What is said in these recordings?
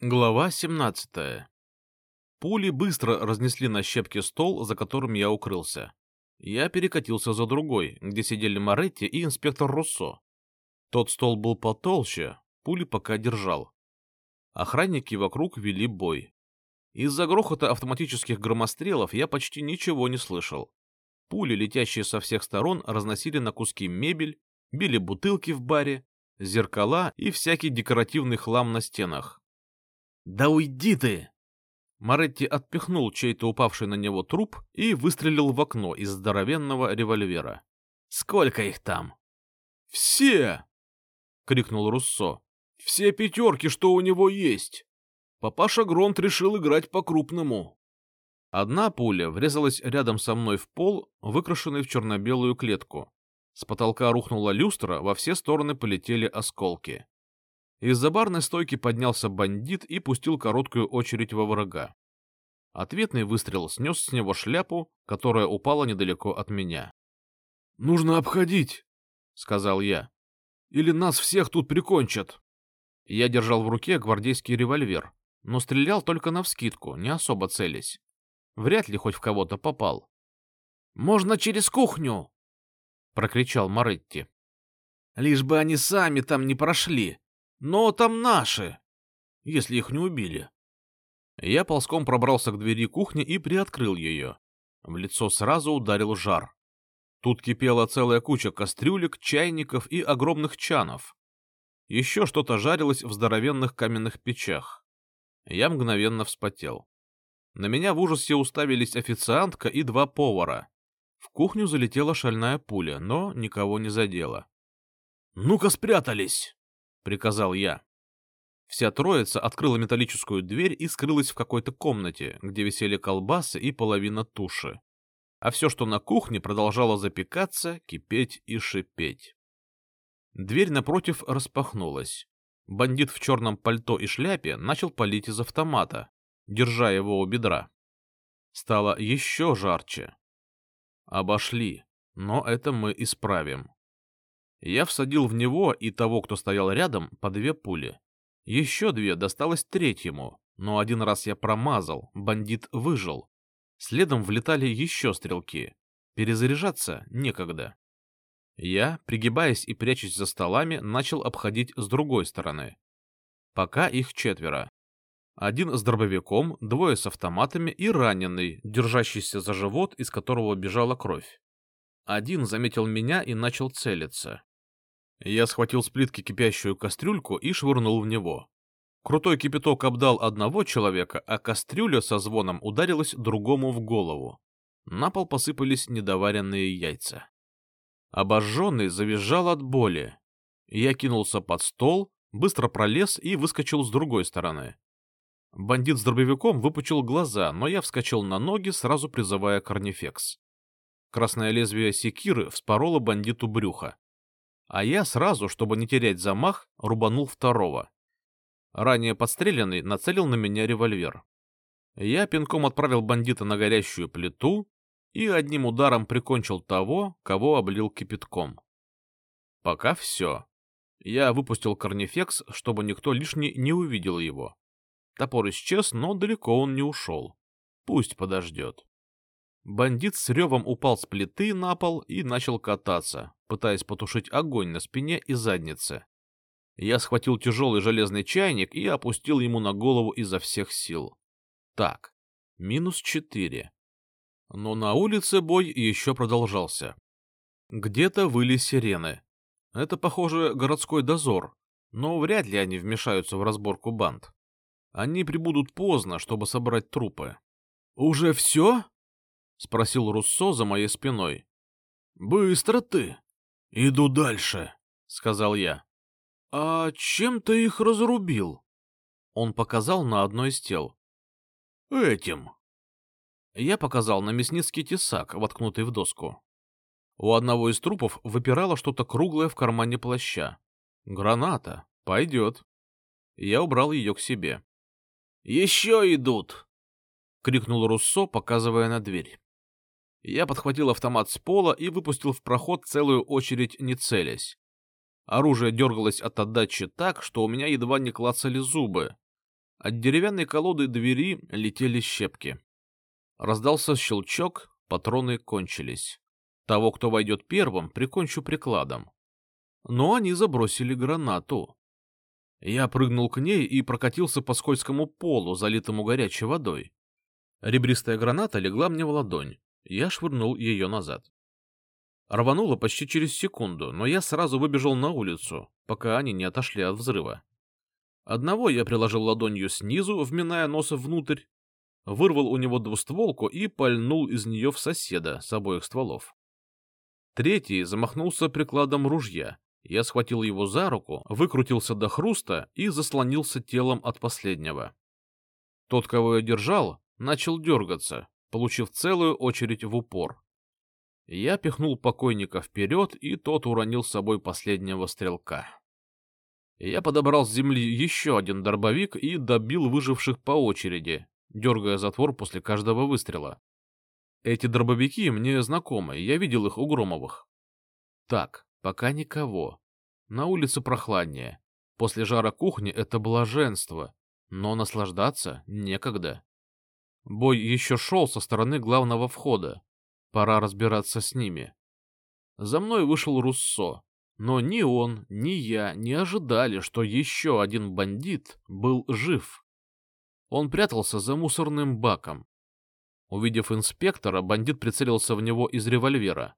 Глава 17. Пули быстро разнесли на щепки стол, за которым я укрылся. Я перекатился за другой, где сидели Моретти и инспектор Руссо. Тот стол был потолще, пули пока держал. Охранники вокруг вели бой. Из-за грохота автоматических громострелов я почти ничего не слышал. Пули, летящие со всех сторон, разносили на куски мебель, били бутылки в баре, зеркала и всякий декоративный хлам на стенах. «Да уйди ты!» Моретти отпихнул чей-то упавший на него труп и выстрелил в окно из здоровенного револьвера. «Сколько их там?» «Все!» — крикнул Руссо. «Все пятерки, что у него есть!» Папаша Гронт решил играть по-крупному. Одна пуля врезалась рядом со мной в пол, выкрашенный в черно-белую клетку. С потолка рухнула люстра, во все стороны полетели осколки. Из-за барной стойки поднялся бандит и пустил короткую очередь во врага. Ответный выстрел снес с него шляпу, которая упала недалеко от меня. — Нужно обходить, — сказал я. — Или нас всех тут прикончат. Я держал в руке гвардейский револьвер, но стрелял только навскидку, не особо целясь. Вряд ли хоть в кого-то попал. — Можно через кухню! — прокричал Моретти. — Лишь бы они сами там не прошли, но там наши, если их не убили. Я ползком пробрался к двери кухни и приоткрыл ее. В лицо сразу ударил жар. Тут кипела целая куча кастрюлек, чайников и огромных чанов. Еще что-то жарилось в здоровенных каменных печах. Я мгновенно вспотел. На меня в ужасе уставились официантка и два повара. В кухню залетела шальная пуля, но никого не задела. «Ну-ка спрятались!» Приказал я. Вся троица открыла металлическую дверь и скрылась в какой-то комнате, где висели колбасы и половина туши. А все, что на кухне, продолжало запекаться, кипеть и шипеть. Дверь напротив распахнулась. Бандит в черном пальто и шляпе начал палить из автомата, держа его у бедра. Стало еще жарче. Обошли, но это мы исправим. Я всадил в него и того, кто стоял рядом, по две пули. Еще две досталось третьему, но один раз я промазал, бандит выжил. Следом влетали еще стрелки. Перезаряжаться некогда. Я, пригибаясь и прячась за столами, начал обходить с другой стороны. Пока их четверо. Один с дробовиком, двое с автоматами и раненый, держащийся за живот, из которого бежала кровь. Один заметил меня и начал целиться. Я схватил с плитки кипящую кастрюльку и швырнул в него. Крутой кипяток обдал одного человека, а кастрюля со звоном ударилась другому в голову. На пол посыпались недоваренные яйца. Обожженный завизжал от боли. Я кинулся под стол, быстро пролез и выскочил с другой стороны. Бандит с дробовиком выпучил глаза, но я вскочил на ноги, сразу призывая корнифекс. Красное лезвие секиры вспороло бандиту брюха а я сразу, чтобы не терять замах, рубанул второго. Ранее подстреленный нацелил на меня револьвер. Я пинком отправил бандита на горящую плиту и одним ударом прикончил того, кого облил кипятком. Пока все. Я выпустил корнифекс, чтобы никто лишний не увидел его. Топор исчез, но далеко он не ушел. Пусть подождет. Бандит с ревом упал с плиты на пол и начал кататься, пытаясь потушить огонь на спине и заднице. Я схватил тяжелый железный чайник и опустил ему на голову изо всех сил. Так, минус четыре. Но на улице бой еще продолжался. Где-то выли сирены. Это, похоже, городской дозор, но вряд ли они вмешаются в разборку банд. Они прибудут поздно, чтобы собрать трупы. — Уже все? — спросил Руссо за моей спиной. — Быстро ты. — Иду дальше, — сказал я. — А чем ты их разрубил? Он показал на одно из тел. — Этим. Я показал на мясницкий тесак, воткнутый в доску. У одного из трупов выпирало что-то круглое в кармане плаща. Граната. Пойдет. Я убрал ее к себе. — Еще идут! — крикнул Руссо, показывая на дверь. Я подхватил автомат с пола и выпустил в проход целую очередь, не целясь. Оружие дергалось от отдачи так, что у меня едва не клацали зубы. От деревянной колоды двери летели щепки. Раздался щелчок, патроны кончились. Того, кто войдет первым, прикончу прикладом. Но они забросили гранату. Я прыгнул к ней и прокатился по скользкому полу, залитому горячей водой. Ребристая граната легла мне в ладонь. Я швырнул ее назад. Рвануло почти через секунду, но я сразу выбежал на улицу, пока они не отошли от взрыва. Одного я приложил ладонью снизу, вминая носа внутрь, вырвал у него двустволку и пальнул из нее в соседа с обоих стволов. Третий замахнулся прикладом ружья. Я схватил его за руку, выкрутился до хруста и заслонился телом от последнего. Тот, кого я держал, начал дергаться, получив целую очередь в упор. Я пихнул покойника вперед, и тот уронил с собой последнего стрелка. Я подобрал с земли еще один дробовик и добил выживших по очереди, дергая затвор после каждого выстрела. Эти дробовики мне знакомы, я видел их у Громовых. Так, пока никого. На улице прохладнее. После жара кухни это блаженство, но наслаждаться некогда. Бой еще шел со стороны главного входа. Пора разбираться с ними. За мной вышел Руссо, но ни он, ни я не ожидали, что еще один бандит был жив. Он прятался за мусорным баком. Увидев инспектора, бандит прицелился в него из револьвера.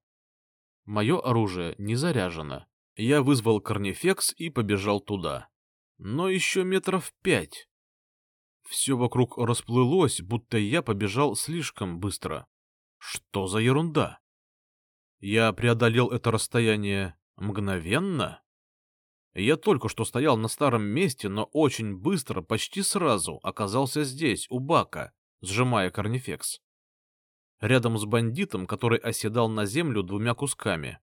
Мое оружие не заряжено. Я вызвал корнифекс и побежал туда. Но еще метров пять. Все вокруг расплылось, будто я побежал слишком быстро. Что за ерунда? Я преодолел это расстояние мгновенно? Я только что стоял на старом месте, но очень быстро, почти сразу, оказался здесь, у бака, сжимая корнифекс. Рядом с бандитом, который оседал на землю двумя кусками.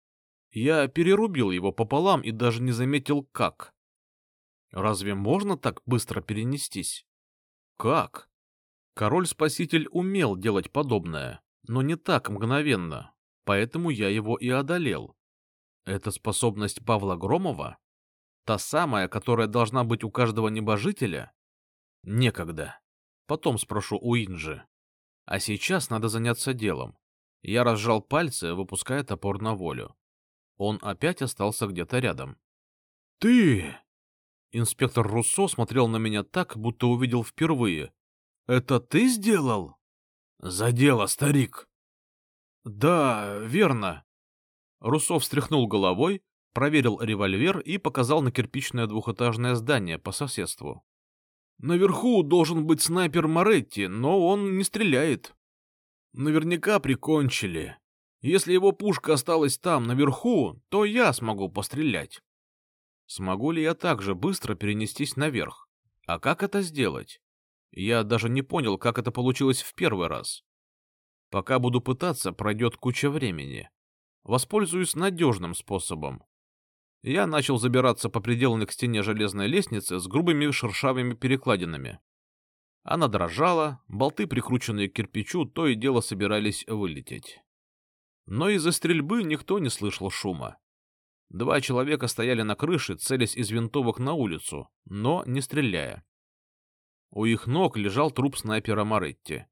Я перерубил его пополам и даже не заметил, как. Разве можно так быстро перенестись? Как? Король-спаситель умел делать подобное, но не так мгновенно, поэтому я его и одолел. Это способность Павла Громова? Та самая, которая должна быть у каждого небожителя? Некогда. Потом спрошу у Инжи. А сейчас надо заняться делом. Я разжал пальцы, выпуская топор на волю. Он опять остался где-то рядом. «Ты!» Инспектор Руссо смотрел на меня так, будто увидел впервые. «Это ты сделал?» «За дело, старик!» «Да, верно». Руссо встряхнул головой, проверил револьвер и показал на кирпичное двухэтажное здание по соседству. Наверху должен быть снайпер Моретти, но он не стреляет. Наверняка прикончили. Если его пушка осталась там, наверху, то я смогу пострелять. Смогу ли я так же быстро перенестись наверх? А как это сделать? Я даже не понял, как это получилось в первый раз. Пока буду пытаться, пройдет куча времени. Воспользуюсь надежным способом. Я начал забираться по приделанной к стене железной лестнице с грубыми шершавыми перекладинами. Она дрожала, болты, прикрученные к кирпичу, то и дело собирались вылететь. Но из-за стрельбы никто не слышал шума. Два человека стояли на крыше, целясь из винтовок на улицу, но не стреляя. У их ног лежал труп снайпера Моретти.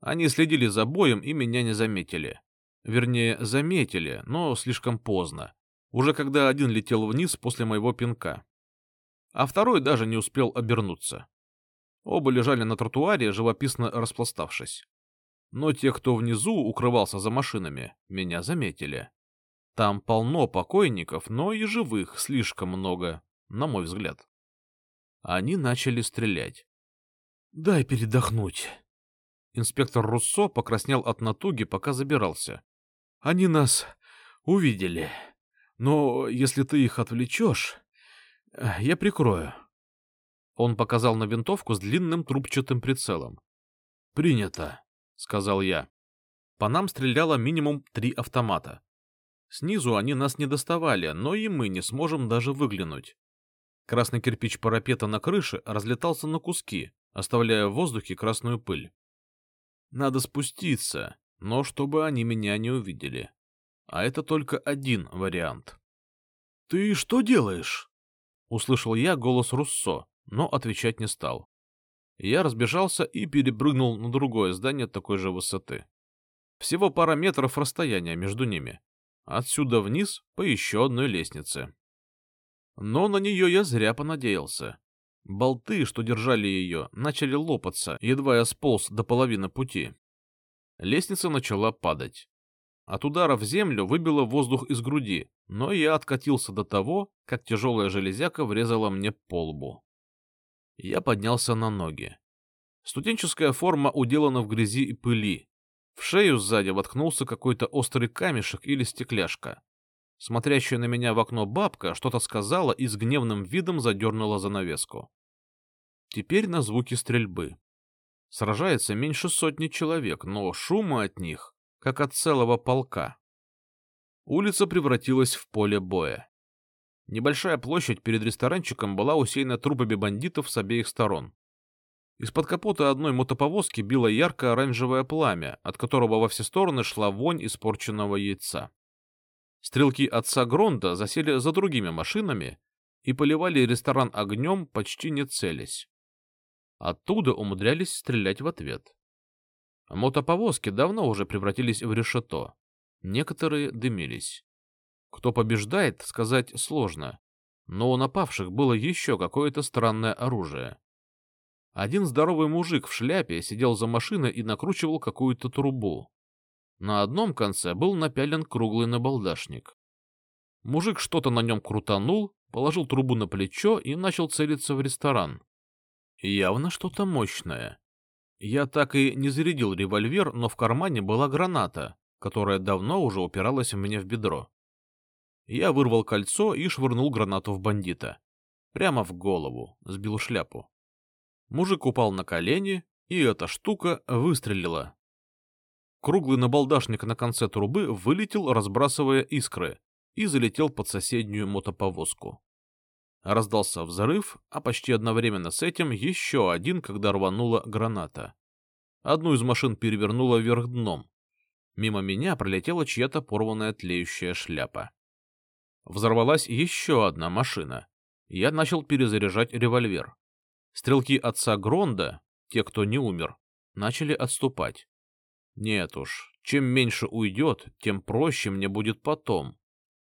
Они следили за боем и меня не заметили. Вернее, заметили, но слишком поздно уже когда один летел вниз после моего пинка. А второй даже не успел обернуться. Оба лежали на тротуаре, живописно распластавшись. Но те, кто внизу укрывался за машинами, меня заметили. Там полно покойников, но и живых слишком много, на мой взгляд. Они начали стрелять. «Дай передохнуть». Инспектор Руссо покраснел от натуги, пока забирался. «Они нас увидели». Но если ты их отвлечешь, э, я прикрою. Он показал на винтовку с длинным трубчатым прицелом. «Принято», — сказал я. По нам стреляло минимум три автомата. Снизу они нас не доставали, но и мы не сможем даже выглянуть. Красный кирпич парапета на крыше разлетался на куски, оставляя в воздухе красную пыль. Надо спуститься, но чтобы они меня не увидели. А это только один вариант. «Ты что делаешь?» Услышал я голос Руссо, но отвечать не стал. Я разбежался и перепрыгнул на другое здание такой же высоты. Всего пара метров расстояния между ними. Отсюда вниз по еще одной лестнице. Но на нее я зря понадеялся. Болты, что держали ее, начали лопаться, едва я сполз до половины пути. Лестница начала падать. От удара в землю выбило воздух из груди, но я откатился до того, как тяжелая железяка врезала мне по лбу. Я поднялся на ноги. Студенческая форма уделана в грязи и пыли. В шею сзади воткнулся какой-то острый камешек или стекляшка. Смотрящая на меня в окно бабка что-то сказала и с гневным видом задернула занавеску. Теперь на звуки стрельбы. Сражается меньше сотни человек, но шума от них, как от целого полка. Улица превратилась в поле боя. Небольшая площадь перед ресторанчиком была усеяна трупами бандитов с обеих сторон. Из-под капота одной мотоповозки било ярко-оранжевое пламя, от которого во все стороны шла вонь испорченного яйца. Стрелки отца Гронда засели за другими машинами и поливали ресторан огнем, почти не целясь. Оттуда умудрялись стрелять в ответ. Мотоповозки давно уже превратились в решето. Некоторые дымились. Кто побеждает, сказать сложно, но у напавших было еще какое-то странное оружие. Один здоровый мужик в шляпе сидел за машиной и накручивал какую-то трубу. На одном конце был напялен круглый набалдашник. Мужик что-то на нем крутанул, положил трубу на плечо и начал целиться в ресторан. Явно что-то мощное. Я так и не зарядил револьвер, но в кармане была граната, которая давно уже упиралась мне в бедро. Я вырвал кольцо и швырнул гранату в бандита. Прямо в голову, сбил шляпу. Мужик упал на колени, и эта штука выстрелила, Круглый набалдашник на конце трубы вылетел, разбрасывая искры, и залетел под соседнюю мотоповозку. Раздался взрыв, а почти одновременно с этим еще один, когда рванула граната. Одну из машин перевернула вверх дном. Мимо меня пролетела чья-то порванная тлеющая шляпа. Взорвалась еще одна машина. Я начал перезаряжать револьвер. Стрелки отца Гронда, те, кто не умер, начали отступать. Нет уж, чем меньше уйдет, тем проще мне будет потом.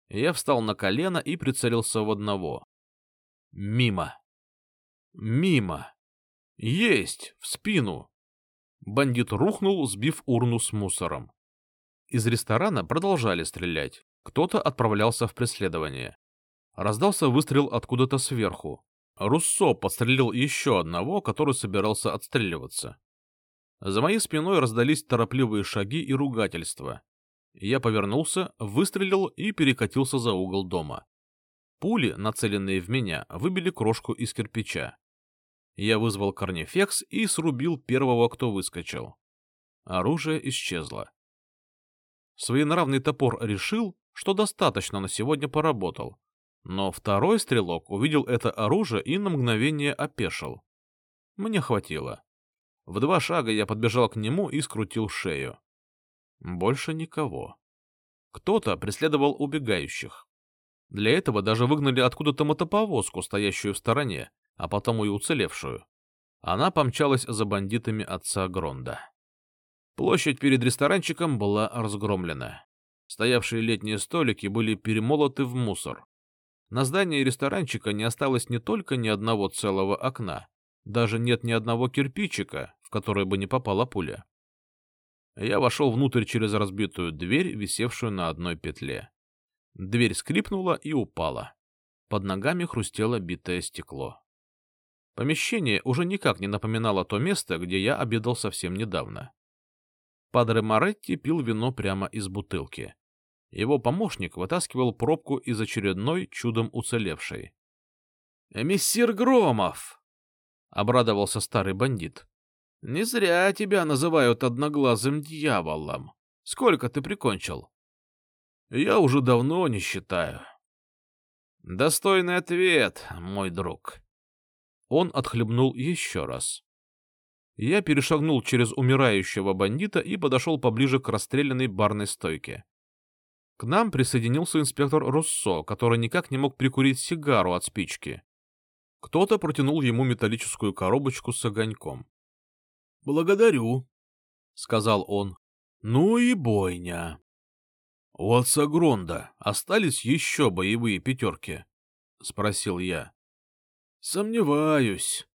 Я встал на колено и прицелился в одного. Мимо. Мимо. Есть! В спину! Бандит рухнул, сбив урну с мусором. Из ресторана продолжали стрелять. Кто-то отправлялся в преследование. Раздался выстрел откуда-то сверху. Руссо подстрелил еще одного, который собирался отстреливаться. За моей спиной раздались торопливые шаги и ругательства. Я повернулся, выстрелил и перекатился за угол дома. Пули, нацеленные в меня, выбили крошку из кирпича. Я вызвал корнифекс и срубил первого, кто выскочил. Оружие исчезло. Своенравный топор решил, что достаточно на сегодня поработал. Но второй стрелок увидел это оружие и на мгновение опешил. Мне хватило. В два шага я подбежал к нему и скрутил шею. Больше никого. Кто-то преследовал убегающих. Для этого даже выгнали откуда-то мотоповозку, стоящую в стороне, а потом и уцелевшую. Она помчалась за бандитами отца Гронда. Площадь перед ресторанчиком была разгромлена. Стоявшие летние столики были перемолоты в мусор. На здании ресторанчика не осталось не только ни одного целого окна, даже нет ни одного кирпичика, в который бы не попала пуля. Я вошел внутрь через разбитую дверь, висевшую на одной петле. Дверь скрипнула и упала. Под ногами хрустело битое стекло. Помещение уже никак не напоминало то место, где я обедал совсем недавно. Падре Моретти пил вино прямо из бутылки. Его помощник вытаскивал пробку из очередной чудом уцелевшей. «Мессир Громов!» обрадовался старый бандит. Не зря тебя называют одноглазым дьяволом. Сколько ты прикончил? Я уже давно не считаю. Достойный ответ, мой друг. Он отхлебнул еще раз. Я перешагнул через умирающего бандита и подошел поближе к расстрелянной барной стойке. К нам присоединился инспектор Руссо, который никак не мог прикурить сигару от спички. Кто-то протянул ему металлическую коробочку с огоньком. — Благодарю, — сказал он. — Ну и бойня. — У отца Гронда остались еще боевые пятерки? — спросил я. — Сомневаюсь.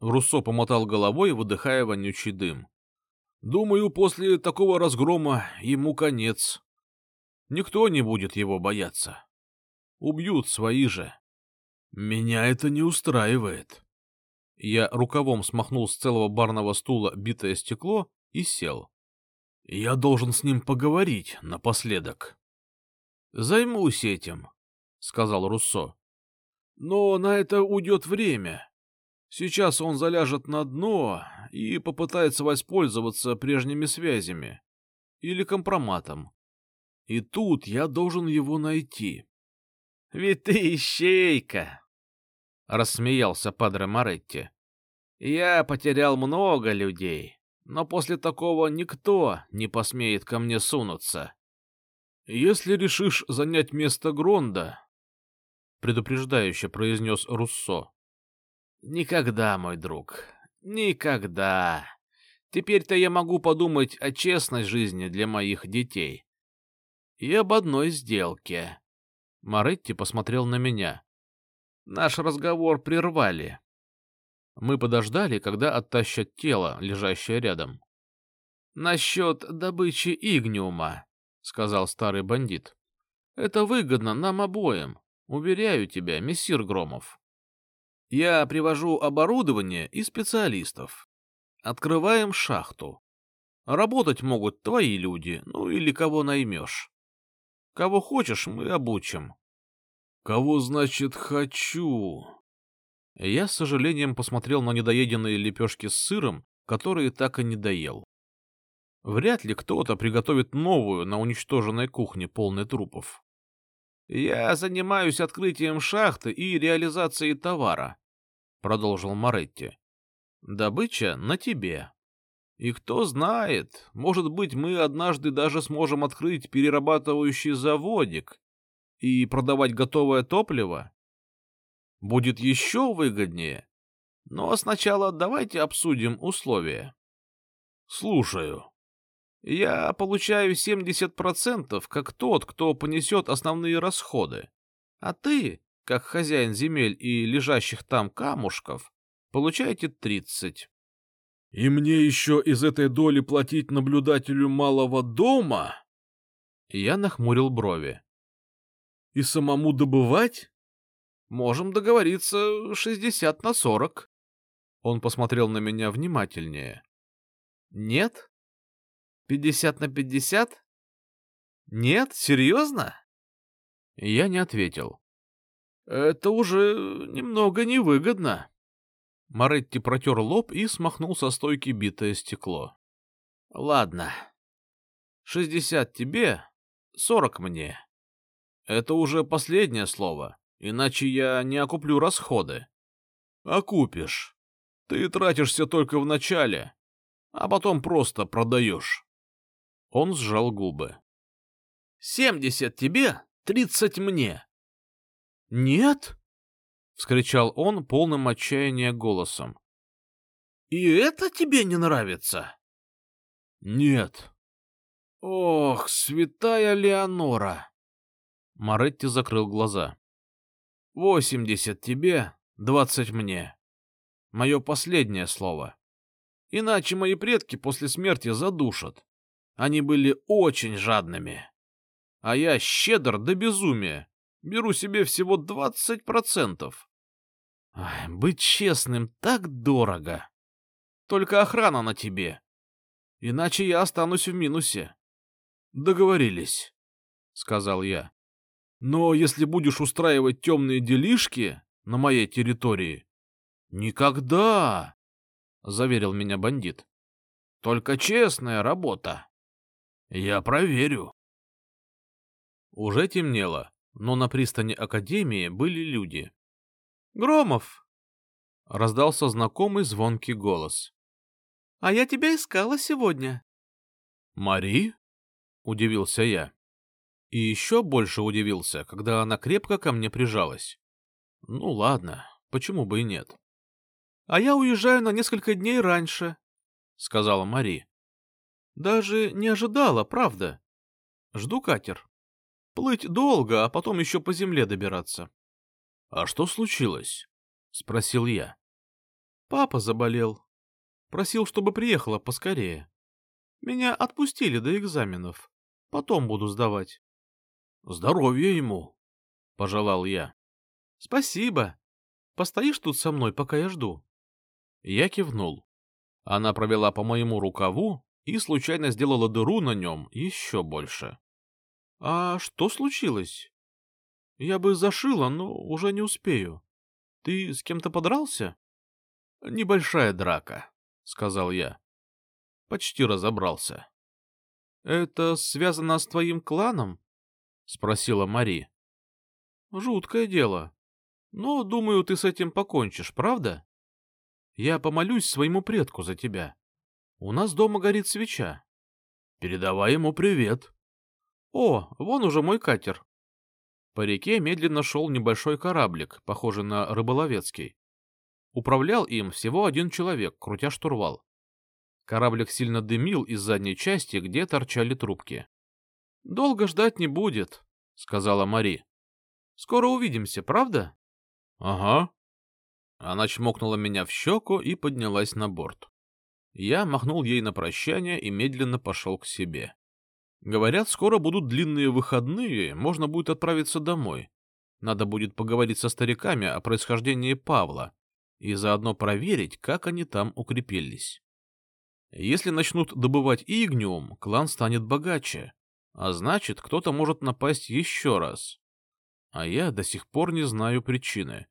Руссо помотал головой, выдыхая вонючий дым. — Думаю, после такого разгрома ему конец. Никто не будет его бояться. Убьют свои же. Меня это не устраивает. Я рукавом смахнул с целого барного стула битое стекло и сел. Я должен с ним поговорить напоследок. — Займусь этим, — сказал Руссо. — Но на это уйдет время. Сейчас он заляжет на дно и попытается воспользоваться прежними связями или компроматом. И тут я должен его найти. — Ведь ты ищейка! — рассмеялся Падре Моретти. — Я потерял много людей, но после такого никто не посмеет ко мне сунуться. — Если решишь занять место Гронда, — предупреждающе произнес Руссо. — Никогда, мой друг, никогда. Теперь-то я могу подумать о честной жизни для моих детей и об одной сделке. Маретти посмотрел на меня. Наш разговор прервали. Мы подождали, когда оттащат тело, лежащее рядом. — Насчет добычи игниума, — сказал старый бандит. — Это выгодно нам обоим, уверяю тебя, мессир Громов. Я привожу оборудование и специалистов. Открываем шахту. Работать могут твои люди, ну или кого наймешь. Кого хочешь, мы обучим. Кого, значит, хочу? Я с сожалением посмотрел на недоеденные лепешки с сыром, которые так и не доел. Вряд ли кто-то приготовит новую на уничтоженной кухне, полной трупов. Я занимаюсь открытием шахты и реализацией товара, продолжил Моретти. Добыча на тебе. И кто знает, может быть, мы однажды даже сможем открыть перерабатывающий заводик и продавать готовое топливо. Будет еще выгоднее. Но сначала давайте обсудим условия. Слушаю. Я получаю 70% как тот, кто понесет основные расходы. А ты, как хозяин земель и лежащих там камушков, получаете 30. И мне еще из этой доли платить наблюдателю малого дома? Я нахмурил брови. И самому добывать? Можем договориться шестьдесят на сорок. Он посмотрел на меня внимательнее. Нет? Пятьдесят на пятьдесят? Нет, серьезно? Я не ответил. Это уже немного невыгодно. Моретти протер лоб и смахнул со стойки битое стекло. — Ладно. Шестьдесят тебе, сорок мне. Это уже последнее слово, иначе я не окуплю расходы. — Окупишь. Ты тратишься только в начале, а потом просто продаешь. Он сжал губы. — Семьдесят тебе, тридцать мне. — Нет? — вскричал он полным отчаяния голосом. — И это тебе не нравится? — Нет. — Ох, святая Леонора! Моретти закрыл глаза. — Восемьдесят тебе, двадцать мне. Мое последнее слово. Иначе мои предки после смерти задушат. Они были очень жадными. А я щедр до безумия. Беру себе всего двадцать процентов. Быть честным так дорого. Только охрана на тебе. Иначе я останусь в минусе. Договорились, — сказал я. Но если будешь устраивать темные делишки на моей территории... Никогда, — заверил меня бандит. Только честная работа. Я проверю. Уже темнело но на пристани Академии были люди. «Громов!» — раздался знакомый звонкий голос. «А я тебя искала сегодня». «Мари?» — удивился я. И еще больше удивился, когда она крепко ко мне прижалась. «Ну ладно, Почему бы и нет? — А я уезжаю на несколько дней раньше, — сказала Мари. — Даже не ожидала, правда. Жду катер. Плыть долго, а потом еще по земле добираться. — А что случилось? — спросил я. — Папа заболел. Просил, чтобы приехала поскорее. Меня отпустили до экзаменов. Потом буду сдавать. — Здоровья ему, — пожелал я. — Спасибо. Постоишь тут со мной, пока я жду? Я кивнул. Она провела по моему рукаву и случайно сделала дыру на нем еще больше. — А что случилось? Я бы зашила, но уже не успею. Ты с кем-то подрался? — Небольшая драка, — сказал я. Почти разобрался. — Это связано с твоим кланом? — спросила Мари. — Жуткое дело. Но, думаю, ты с этим покончишь, правда? Я помолюсь своему предку за тебя. У нас дома горит свеча. Передавай ему привет. О, вон уже мой катер. По реке медленно шел небольшой кораблик, похожий на рыболовецкий. Управлял им всего один человек, крутя штурвал. Кораблик сильно дымил из задней части, где торчали трубки. — Долго ждать не будет, — сказала Мари. — Скоро увидимся, правда? — Ага. Она чмокнула меня в щеку и поднялась на борт. Я махнул ей на прощание и медленно пошел к себе. Говорят, скоро будут длинные выходные, можно будет отправиться домой. Надо будет поговорить со стариками о происхождении Павла и заодно проверить, как они там укрепились. Если начнут добывать игниум, клан станет богаче, а значит, кто-то может напасть еще раз. А я до сих пор не знаю причины.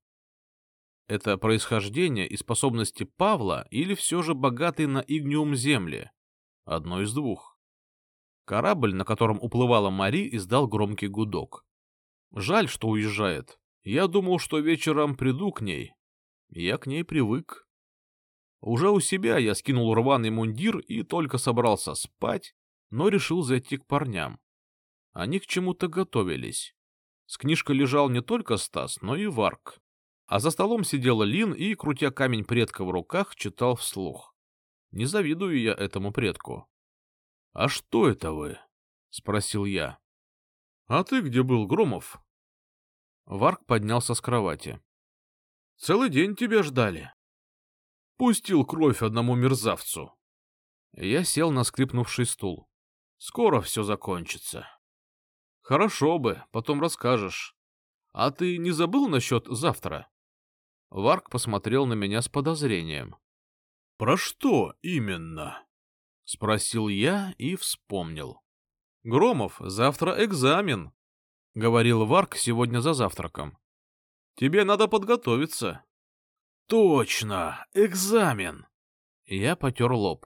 Это происхождение и способности Павла или все же богатый на игниум земли? Одно из двух. Корабль, на котором уплывала Мари, издал громкий гудок. Жаль, что уезжает. Я думал, что вечером приду к ней. Я к ней привык. Уже у себя я скинул рваный мундир и только собрался спать, но решил зайти к парням. Они к чему-то готовились. С книжкой лежал не только Стас, но и Варк. А за столом сидела Лин и, крутя камень предка в руках, читал вслух. Не завидую я этому предку. — А что это вы? — спросил я. — А ты где был, Громов? Варк поднялся с кровати. — Целый день тебя ждали. Пустил кровь одному мерзавцу. Я сел на скрипнувший стул. Скоро все закончится. Хорошо бы, потом расскажешь. А ты не забыл насчет завтра? Варк посмотрел на меня с подозрением. — Про что именно? — спросил я и вспомнил. — Громов, завтра экзамен, — говорил Варк сегодня за завтраком. — Тебе надо подготовиться. Точно, экзамен. Я потер лоб.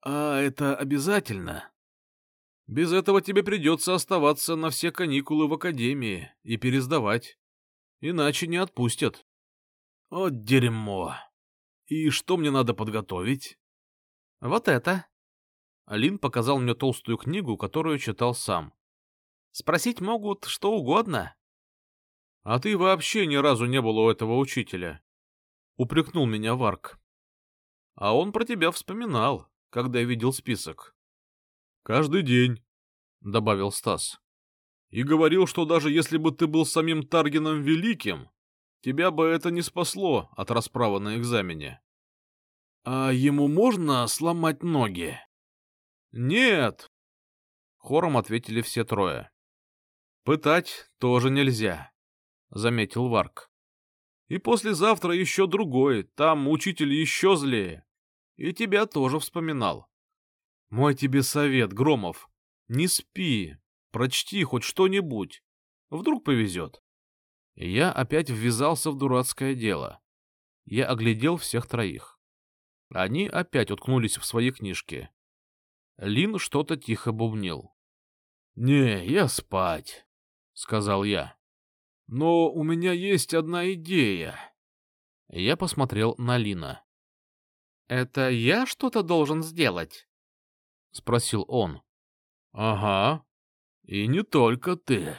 А это обязательно? Без этого тебе придется оставаться на все каникулы в академии и пересдавать. Иначе не отпустят. Вот дерьмо. И что мне надо подготовить? Вот это. Алин показал мне толстую книгу, которую читал сам. Спросить могут что угодно. А ты вообще ни разу не был у этого учителя. — упрекнул меня Варк. — А он про тебя вспоминал, когда видел список. — Каждый день, — добавил Стас. — И говорил, что даже если бы ты был самим Таргином Великим, тебя бы это не спасло от расправы на экзамене. — А ему можно сломать ноги? — Нет, — хором ответили все трое. — Пытать тоже нельзя, — заметил Варк. И послезавтра еще другой, там учитель еще злее. И тебя тоже вспоминал. Мой тебе совет, Громов, не спи, прочти хоть что-нибудь. Вдруг повезет. Я опять ввязался в дурацкое дело. Я оглядел всех троих. Они опять уткнулись в свои книжки. Лин что-то тихо бубнил. — Не, я спать, — сказал я. Но у меня есть одна идея. Я посмотрел на Лина. — Это я что-то должен сделать? — спросил он. — Ага. И не только ты.